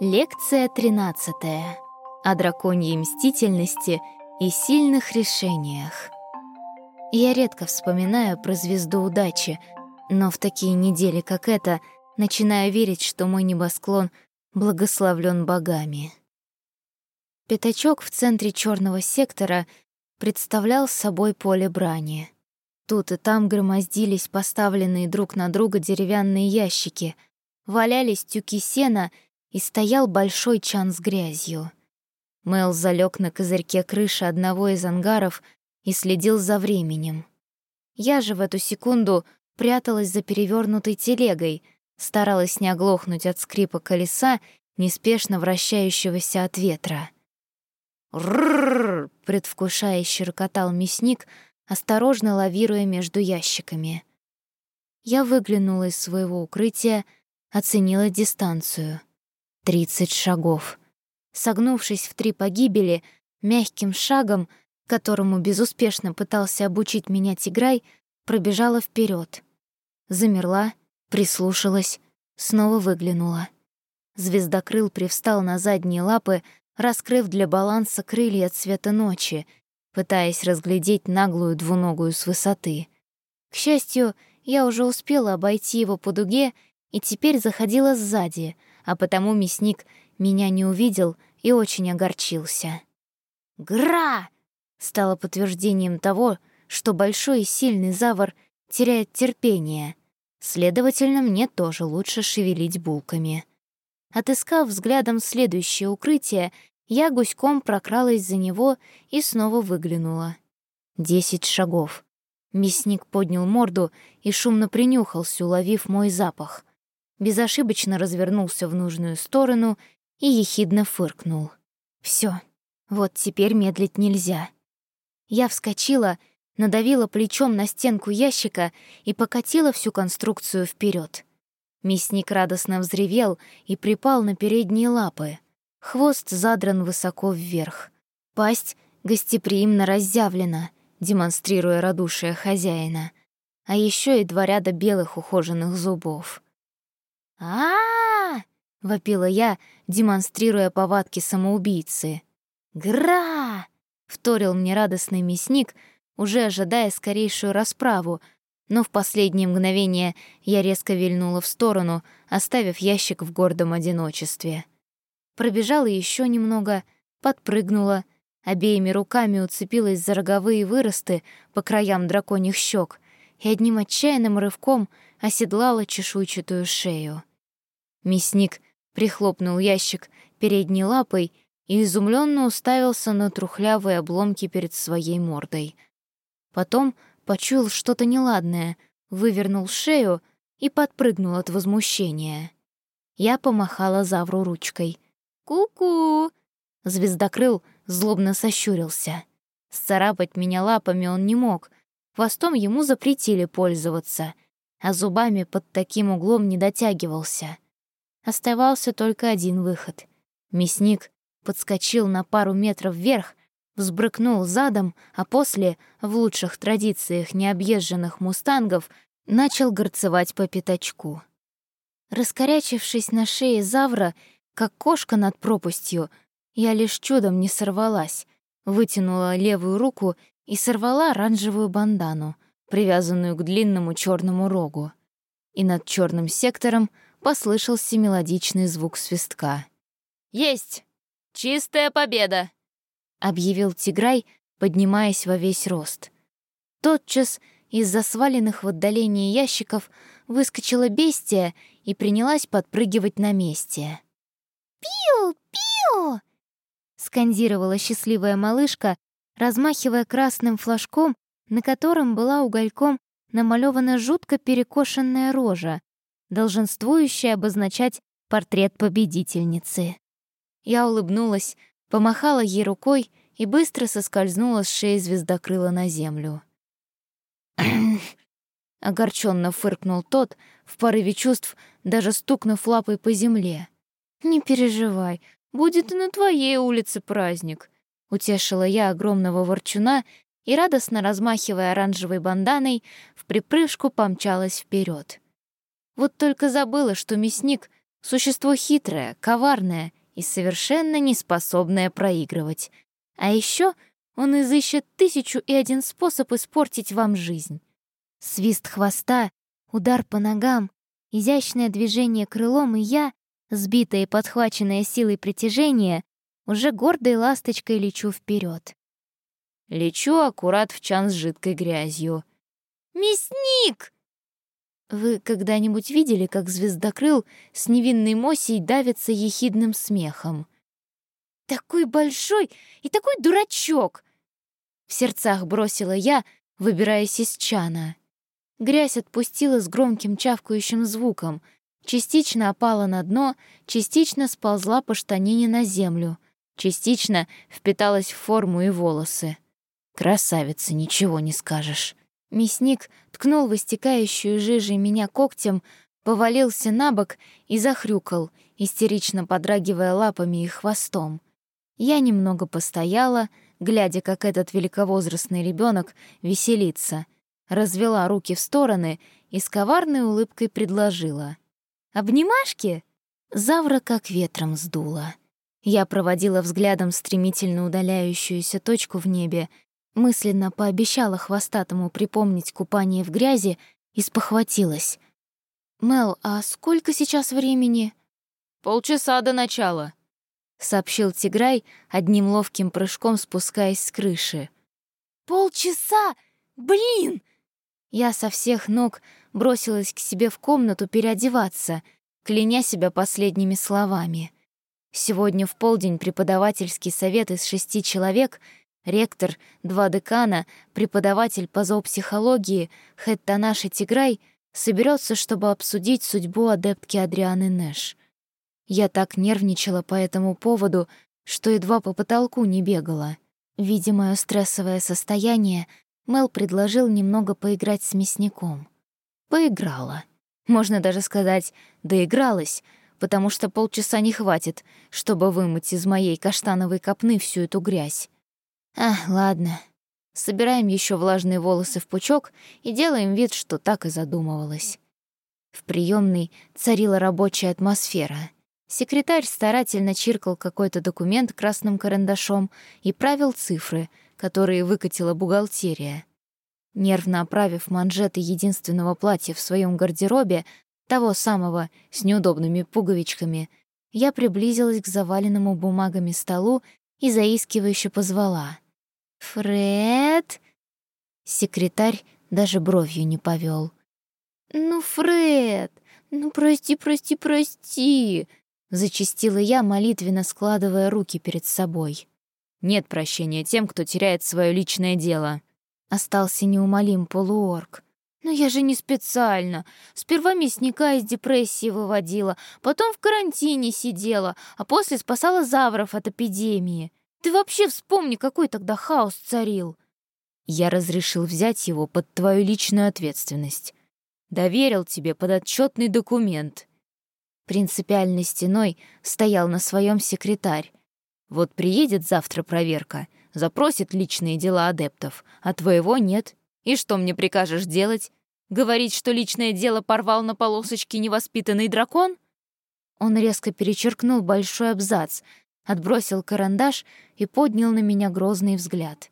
Лекция 13. О драконьей мстительности и сильных решениях. Я редко вспоминаю про звезду удачи, но в такие недели, как эта, начинаю верить, что мой небосклон благословлен богами. Пятачок в центре черного сектора представлял собой поле брани. Тут и там громоздились поставленные друг на друга деревянные ящики, валялись тюки сена — и стоял большой чан с грязью. Мел залег на козырьке крыши одного из ангаров и следил за временем. Я же в эту секунду пряталась за перевернутой телегой, старалась не оглохнуть от скрипа колеса, неспешно вращающегося от ветра. «Ррррр!» — предвкушающе рокотал мясник, осторожно лавируя между ящиками. Я выглянула из своего укрытия, оценила дистанцию — Тридцать шагов. Согнувшись в три погибели, мягким шагом, которому безуспешно пытался обучить меня Тиграй, пробежала вперед. Замерла, прислушалась, снова выглянула. Звездокрыл привстал на задние лапы, раскрыв для баланса крылья цвета ночи, пытаясь разглядеть наглую двуногую с высоты. К счастью, я уже успела обойти его по дуге и теперь заходила сзади — а потому мясник меня не увидел и очень огорчился. «Гра!» стало подтверждением того, что большой и сильный завор теряет терпение. Следовательно, мне тоже лучше шевелить булками. Отыскав взглядом следующее укрытие, я гуськом прокралась за него и снова выглянула. Десять шагов. Мясник поднял морду и шумно принюхался, уловив мой запах безошибочно развернулся в нужную сторону и ехидно фыркнул. Все, вот теперь медлить нельзя. Я вскочила, надавила плечом на стенку ящика и покатила всю конструкцию вперед. Мясник радостно взревел и припал на передние лапы. Хвост задран высоко вверх. Пасть гостеприимно разъявлена, демонстрируя радушие хозяина. А еще и два ряда белых ухоженных зубов а, вопила я, демонстрируя повадки самоубийцы. «Гра!» — вторил мне радостный мясник, уже ожидая скорейшую расправу, но в последнее мгновение я резко вильнула в сторону, оставив ящик в гордом одиночестве. Пробежала еще немного, подпрыгнула, обеими руками уцепилась за роговые выросты по краям драконьих щек и одним отчаянным рывком оседлала чешуйчатую шею. Мясник прихлопнул ящик передней лапой и изумленно уставился на трухлявые обломки перед своей мордой. Потом почуял что-то неладное, вывернул шею и подпрыгнул от возмущения. Я помахала Завру ручкой. «Ку-ку!» Звездокрыл злобно сощурился. Сцарапать меня лапами он не мог, хвостом ему запретили пользоваться, а зубами под таким углом не дотягивался — Оставался только один выход. Мясник подскочил на пару метров вверх, взбрыкнул задом, а после, в лучших традициях необъезженных мустангов, начал горцевать по пятачку. Раскорячившись на шее Завра, как кошка над пропастью, я лишь чудом не сорвалась, вытянула левую руку и сорвала оранжевую бандану, привязанную к длинному черному рогу. И над черным сектором — послышался мелодичный звук свистка. «Есть! Чистая победа!» — объявил Тиграй, поднимаясь во весь рост. Тотчас из-за сваленных в отдалении ящиков выскочила бестия и принялась подпрыгивать на месте. «Пиу! Пиу!» — скандировала счастливая малышка, размахивая красным флажком, на котором была угольком намалевана жутко перекошенная рожа, долженствующее обозначать портрет победительницы. Я улыбнулась, помахала ей рукой и быстро соскользнула с шеи звездокрыла на землю. Огорченно фыркнул тот, в порыве чувств, даже стукнув лапой по земле. «Не переживай, будет и на твоей улице праздник», — утешила я огромного ворчуна и, радостно размахивая оранжевой банданой, в припрыжку помчалась вперед. Вот только забыла, что мясник Существо хитрое, коварное и совершенно не способное проигрывать. А еще он изыщет тысячу и один способ испортить вам жизнь. Свист хвоста, удар по ногам, изящное движение крылом, и я, сбитая и подхваченная силой притяжения, уже гордой ласточкой лечу вперед. Лечу аккурат в чан с жидкой грязью. «Мясник!» Вы когда-нибудь видели, как звездокрыл с невинной Мосей давится ехидным смехом? «Такой большой и такой дурачок!» В сердцах бросила я, выбираясь из чана. Грязь отпустила с громким чавкающим звуком, частично опала на дно, частично сползла по штанине на землю, частично впиталась в форму и волосы. Красавица, ничего не скажешь. Мясник ткнул в истекающую жижей меня когтем, повалился на бок и захрюкал, истерично подрагивая лапами и хвостом. Я немного постояла, глядя, как этот великовозрастный ребенок веселится, развела руки в стороны и с коварной улыбкой предложила. «Обнимашки?» Завра как ветром сдула. Я проводила взглядом стремительно удаляющуюся точку в небе Мысленно пообещала хвостатому припомнить купание в грязи и спохватилась. «Мел, а сколько сейчас времени?» «Полчаса до начала», — сообщил Тиграй, одним ловким прыжком спускаясь с крыши. «Полчаса? Блин!» Я со всех ног бросилась к себе в комнату переодеваться, кляня себя последними словами. Сегодня в полдень преподавательский совет из шести человек — Ректор, два декана, преподаватель по зоопсихологии Хэттанаши Тиграй соберется, чтобы обсудить судьбу адептки Адрианы Нэш. Я так нервничала по этому поводу, что едва по потолку не бегала. Видя моё стрессовое состояние, Мел предложил немного поиграть с мясником. Поиграла. Можно даже сказать, доигралась, потому что полчаса не хватит, чтобы вымыть из моей каштановой копны всю эту грязь. А, ладно. Собираем еще влажные волосы в пучок и делаем вид, что так и задумывалась. В приемной царила рабочая атмосфера. Секретарь старательно чиркал какой-то документ красным карандашом и правил цифры, которые выкатила бухгалтерия. Нервно оправив манжеты единственного платья в своем гардеробе, того самого с неудобными пуговичками, я приблизилась к заваленному бумагами столу и заискивающе позвала. «Фред?» Секретарь даже бровью не повел. «Ну, Фред, ну прости, прости, прости!» Зачистила я, молитвенно складывая руки перед собой. «Нет прощения тем, кто теряет свое личное дело», — остался неумолим полуорг. «Но я же не специально. Сперва мясника из депрессии выводила, потом в карантине сидела, а после спасала завров от эпидемии. Ты вообще вспомни, какой тогда хаос царил. Я разрешил взять его под твою личную ответственность. Доверил тебе подотчетный документ. Принципиальной стеной стоял на своем секретарь. Вот приедет завтра проверка, запросит личные дела адептов, а твоего нет. И что мне прикажешь делать? Говорить, что личное дело порвал на полосочке невоспитанный дракон? Он резко перечеркнул большой абзац, отбросил карандаш и поднял на меня грозный взгляд.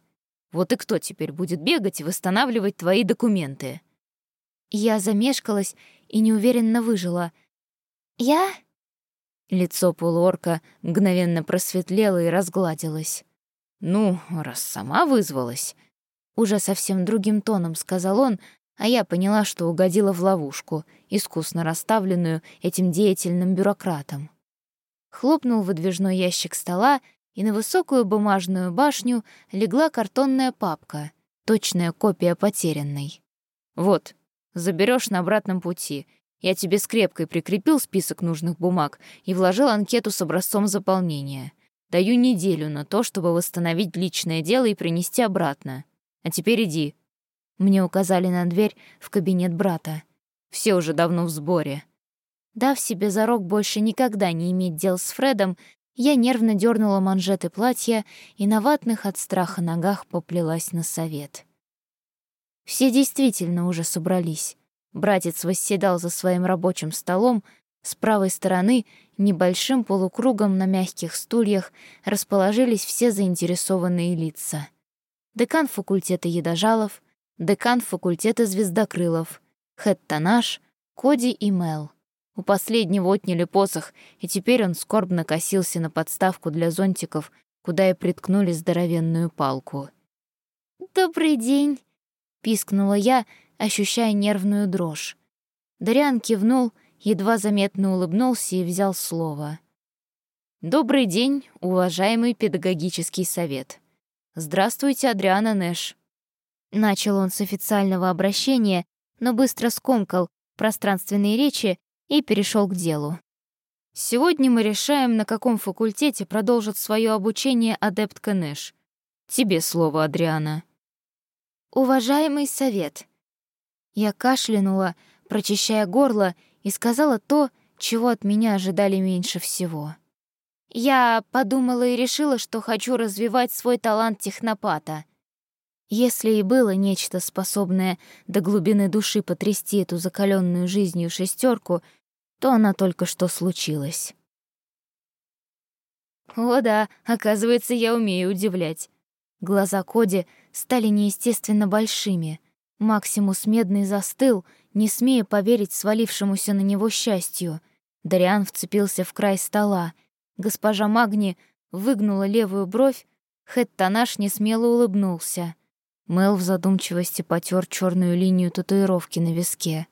«Вот и кто теперь будет бегать и восстанавливать твои документы?» Я замешкалась и неуверенно выжила. «Я?» Лицо полуорка мгновенно просветлело и разгладилось. «Ну, раз сама вызвалась...» Уже совсем другим тоном сказал он, а я поняла, что угодила в ловушку, искусно расставленную этим деятельным бюрократом хлопнул выдвижной ящик стола, и на высокую бумажную башню легла картонная папка, точная копия потерянной. «Вот, заберешь на обратном пути. Я тебе скрепкой прикрепил список нужных бумаг и вложил анкету с образцом заполнения. Даю неделю на то, чтобы восстановить личное дело и принести обратно. А теперь иди». Мне указали на дверь в кабинет брата. «Все уже давно в сборе». Дав себе зарок больше никогда не иметь дел с Фредом, я нервно дернула манжеты платья и на ватных от страха ногах поплелась на совет. Все действительно уже собрались. Братец восседал за своим рабочим столом, С правой стороны небольшим полукругом на мягких стульях расположились все заинтересованные лица. Декан факультета едожалов, декан факультета звездокрылов, Хэттанаш, Коди и Мел. У последнего отняли посох, и теперь он скорбно косился на подставку для зонтиков, куда и приткнули здоровенную палку. «Добрый день», — пискнула я, ощущая нервную дрожь. Дариан кивнул — едва заметно улыбнулся и взял слово. «Добрый день, уважаемый педагогический совет. Здравствуйте, Адриана Нэш». Начал он с официального обращения, но быстро скомкал пространственные речи и перешел к делу. «Сегодня мы решаем, на каком факультете продолжит свое обучение адептка Нэш. Тебе слово, Адриана». «Уважаемый совет». Я кашлянула, прочищая горло и сказала то, чего от меня ожидали меньше всего. Я подумала и решила, что хочу развивать свой талант технопата. Если и было нечто, способное до глубины души потрясти эту закаленную жизнью шестерку, то она только что случилась. О да, оказывается, я умею удивлять. Глаза Коди стали неестественно большими. Максимус Медный застыл, не смея поверить свалившемуся на него счастью. Дариан вцепился в край стола. Госпожа Магни выгнула левую бровь, Хэттанаш несмело улыбнулся. Мел в задумчивости потер черную линию татуировки на виске.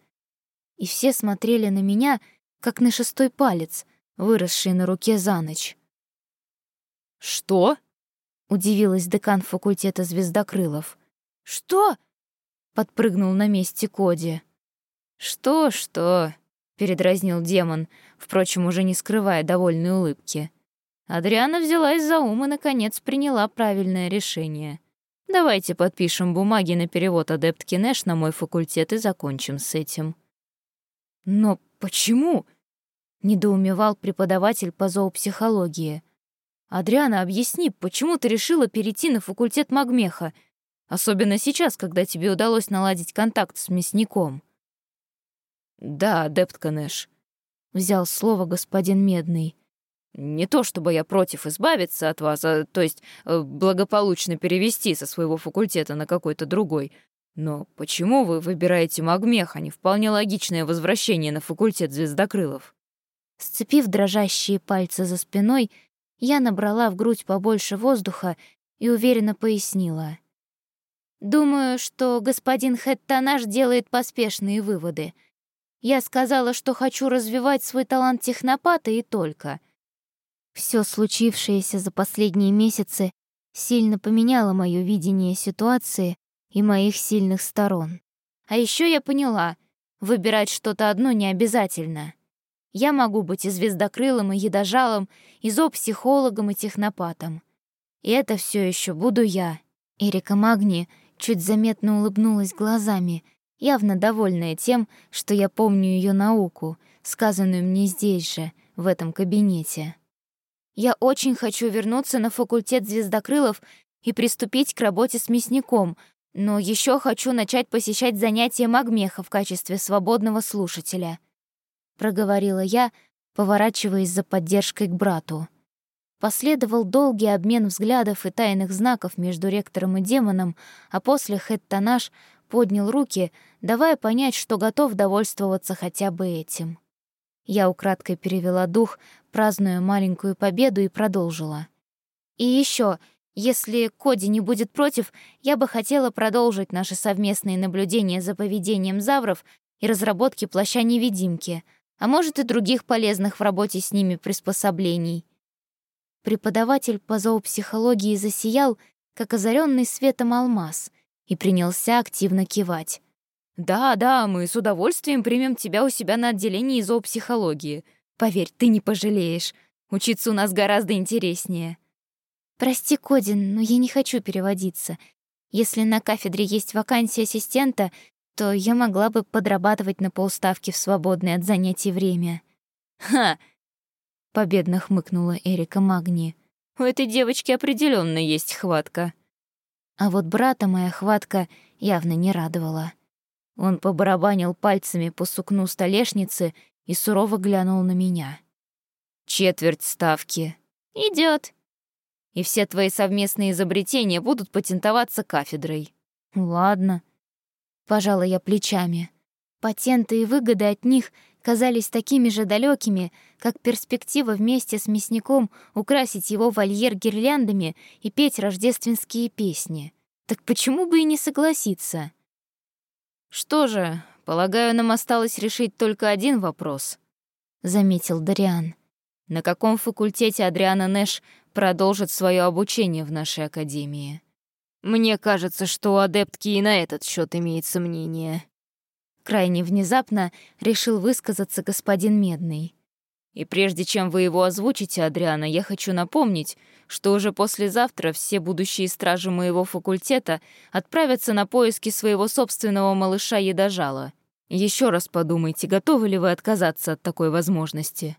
И все смотрели на меня, как на шестой палец, выросший на руке за ночь. «Что?» — удивилась декан факультета звездокрылов. «Что?» — подпрыгнул на месте Коди. «Что-что?» — передразнил демон, впрочем, уже не скрывая довольной улыбки. Адриана взялась за ум и, наконец, приняла правильное решение. «Давайте подпишем бумаги на перевод адептки Нэш на мой факультет и закончим с этим». «Но почему?» — недоумевал преподаватель по зоопсихологии. «Адриана, объясни, почему ты решила перейти на факультет Магмеха, особенно сейчас, когда тебе удалось наладить контакт с мясником?» «Да, адепт Канеш», — взял слово господин Медный. «Не то чтобы я против избавиться от вас, а, то есть э, благополучно перевести со своего факультета на какой-то другой. Но почему вы выбираете магмех, а не вполне логичное возвращение на факультет звездокрылов?» Сцепив дрожащие пальцы за спиной, я набрала в грудь побольше воздуха и уверенно пояснила. «Думаю, что господин Хэттанаш делает поспешные выводы. Я сказала, что хочу развивать свой талант технопата и только. Все случившееся за последние месяцы сильно поменяло мое видение ситуации и моих сильных сторон. А еще я поняла, выбирать что-то одно не обязательно. Я могу быть и звездокрылым, и едожалом, и зоопсихологом, и технопатом. И это все еще буду я. Эрика Магни чуть заметно улыбнулась глазами — явно довольная тем, что я помню ее науку, сказанную мне здесь же, в этом кабинете. Я очень хочу вернуться на факультет звездокрылов и приступить к работе с мясником, но еще хочу начать посещать занятия магмеха в качестве свободного слушателя», — проговорила я, поворачиваясь за поддержкой к брату. Последовал долгий обмен взглядов и тайных знаков между ректором и демоном, а после Хэттанаш поднял руки, давая понять, что готов довольствоваться хотя бы этим. Я украдкой перевела дух, празднуя маленькую победу, и продолжила. «И еще, если Коди не будет против, я бы хотела продолжить наши совместные наблюдения за поведением завров и разработки плаща-невидимки, а может и других полезных в работе с ними приспособлений». Преподаватель по зоопсихологии засиял, как озаренный светом алмаз — и принялся активно кивать. «Да, да, мы с удовольствием примем тебя у себя на отделении зоопсихологии. Поверь, ты не пожалеешь. Учиться у нас гораздо интереснее». «Прости, Кодин, но я не хочу переводиться. Если на кафедре есть вакансия ассистента, то я могла бы подрабатывать на полставки в свободное от занятий время». «Ха!» — победно хмыкнула Эрика Магни. «У этой девочки определенно есть хватка». А вот брата моя хватка явно не радовала. Он побарабанил пальцами по сукну столешницы и сурово глянул на меня. «Четверть ставки. Идет. И все твои совместные изобретения будут патентоваться кафедрой». «Ладно». Пожала я плечами. Патенты и выгоды от них казались такими же далекими, как перспектива вместе с мясником украсить его вольер гирляндами и петь рождественские песни. Так почему бы и не согласиться? «Что же, полагаю, нам осталось решить только один вопрос», — заметил Дариан. «На каком факультете Адриана Нэш продолжит свое обучение в нашей академии?» «Мне кажется, что у адептки и на этот счет имеется мнение». Крайне внезапно решил высказаться господин Медный. И прежде чем вы его озвучите, Адриана, я хочу напомнить, что уже послезавтра все будущие стражи моего факультета отправятся на поиски своего собственного малыша Едожала. Еще раз подумайте, готовы ли вы отказаться от такой возможности.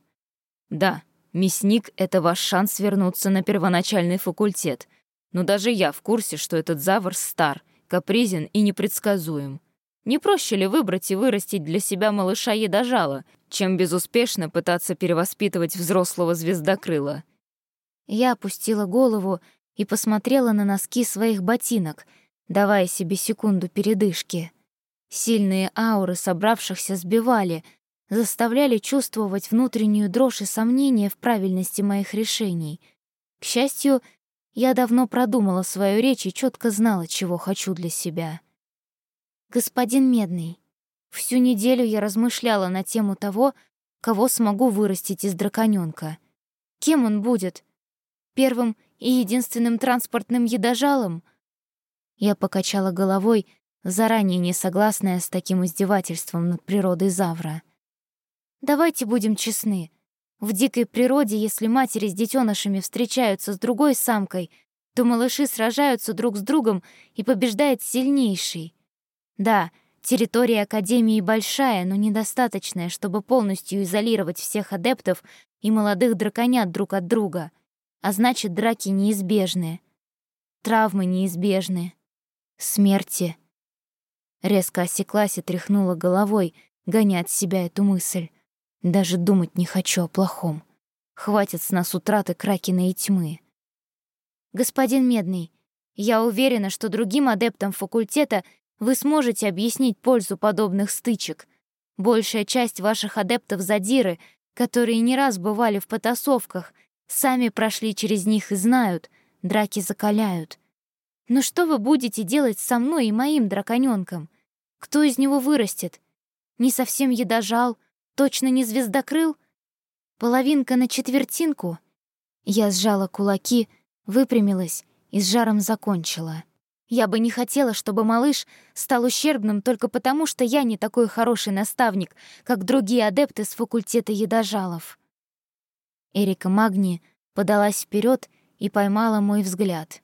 Да, мясник — это ваш шанс вернуться на первоначальный факультет, но даже я в курсе, что этот завор стар, капризен и непредсказуем. Не проще ли выбрать и вырастить для себя малыша едожала, чем безуспешно пытаться перевоспитывать взрослого звездокрыла? Я опустила голову и посмотрела на носки своих ботинок, давая себе секунду передышки. Сильные ауры собравшихся сбивали, заставляли чувствовать внутреннюю дрожь и сомнения в правильности моих решений. К счастью, я давно продумала свою речь и четко знала, чего хочу для себя. «Господин Медный, всю неделю я размышляла на тему того, кого смогу вырастить из драконёнка. Кем он будет? Первым и единственным транспортным едожалом?» Я покачала головой, заранее не согласная с таким издевательством над природой Завра. «Давайте будем честны. В дикой природе, если матери с детенышами встречаются с другой самкой, то малыши сражаются друг с другом и побеждает сильнейший. Да, территория Академии большая, но недостаточная, чтобы полностью изолировать всех адептов и молодых драконят друг от друга. А значит, драки неизбежны. Травмы неизбежны. Смерти. Резко осеклась и тряхнула головой, гоня от себя эту мысль. Даже думать не хочу о плохом. Хватит с нас утраты Кракена и тьмы. Господин Медный, я уверена, что другим адептам факультета вы сможете объяснить пользу подобных стычек. Большая часть ваших адептов задиры, которые не раз бывали в потасовках, сами прошли через них и знают, драки закаляют. Но что вы будете делать со мной и моим драконёнком? Кто из него вырастет? Не совсем едожал, точно не звездокрыл? Половинка на четвертинку? Я сжала кулаки, выпрямилась и с жаром закончила. Я бы не хотела, чтобы малыш стал ущербным только потому, что я не такой хороший наставник, как другие адепты с факультета едожалов. Эрика Магни подалась вперед и поймала мой взгляд.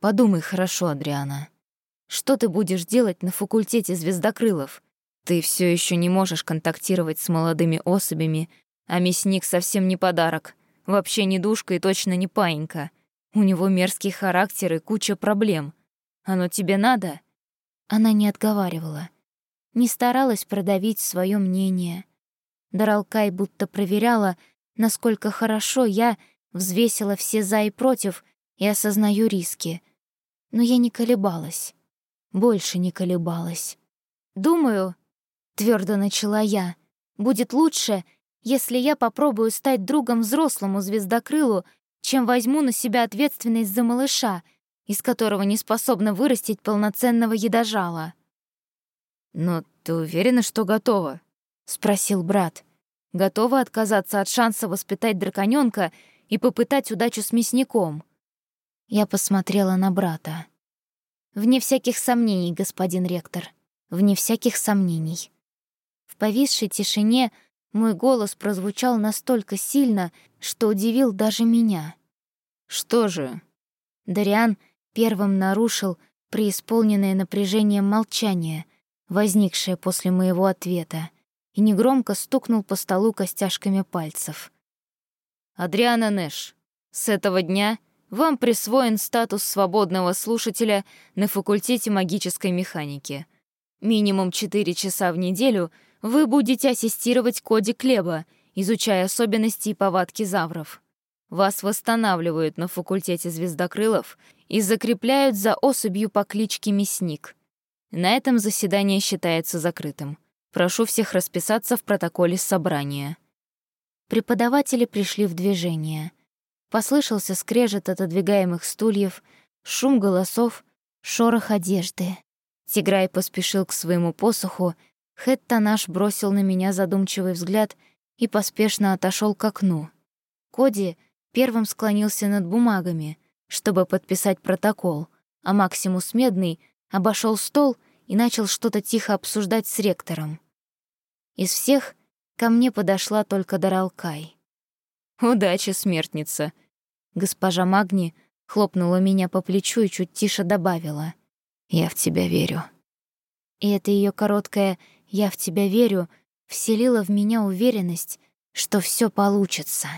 «Подумай хорошо, Адриана. Что ты будешь делать на факультете звездокрылов? Ты все еще не можешь контактировать с молодыми особями, а мясник совсем не подарок, вообще не душка и точно не паинька. У него мерзкий характер и куча проблем. Оно тебе надо?» Она не отговаривала, не старалась продавить свое мнение. Даралкай будто проверяла, насколько хорошо я взвесила все «за» и «против» и осознаю риски. Но я не колебалась. Больше не колебалась. «Думаю», — твердо начала я, — «будет лучше, если я попробую стать другом взрослому звездокрылу, чем возьму на себя ответственность за малыша, из которого не способна вырастить полноценного едожала. «Но ты уверена, что готова?» — спросил брат. «Готова отказаться от шанса воспитать драконёнка и попытать удачу с мясником?» Я посмотрела на брата. «Вне всяких сомнений, господин ректор, вне всяких сомнений». В повисшей тишине мой голос прозвучал настолько сильно, что удивил даже меня. «Что же?» Дариан первым нарушил преисполненное напряжением молчание, возникшее после моего ответа, и негромко стукнул по столу костяшками пальцев. «Адриана Нэш, с этого дня вам присвоен статус свободного слушателя на факультете магической механики. Минимум 4 часа в неделю вы будете ассистировать Коде Клеба, изучая особенности и повадки завров. Вас восстанавливают на факультете звездокрылов и закрепляют за особью по кличке Мясник. На этом заседание считается закрытым. Прошу всех расписаться в протоколе собрания. Преподаватели пришли в движение. Послышался скрежет отодвигаемых стульев, шум голосов, шорох одежды. Тиграй поспешил к своему посоху, Хэтта наш бросил на меня задумчивый взгляд и поспешно отошел к окну. Коди первым склонился над бумагами, чтобы подписать протокол, а Максимус Медный обошел стол и начал что-то тихо обсуждать с ректором. Из всех ко мне подошла только Даралкай. «Удачи, смертница!» Госпожа Магни хлопнула меня по плечу и чуть тише добавила. «Я в тебя верю». И это ее короткое «я в тебя верю» вселило в меня уверенность, что все получится.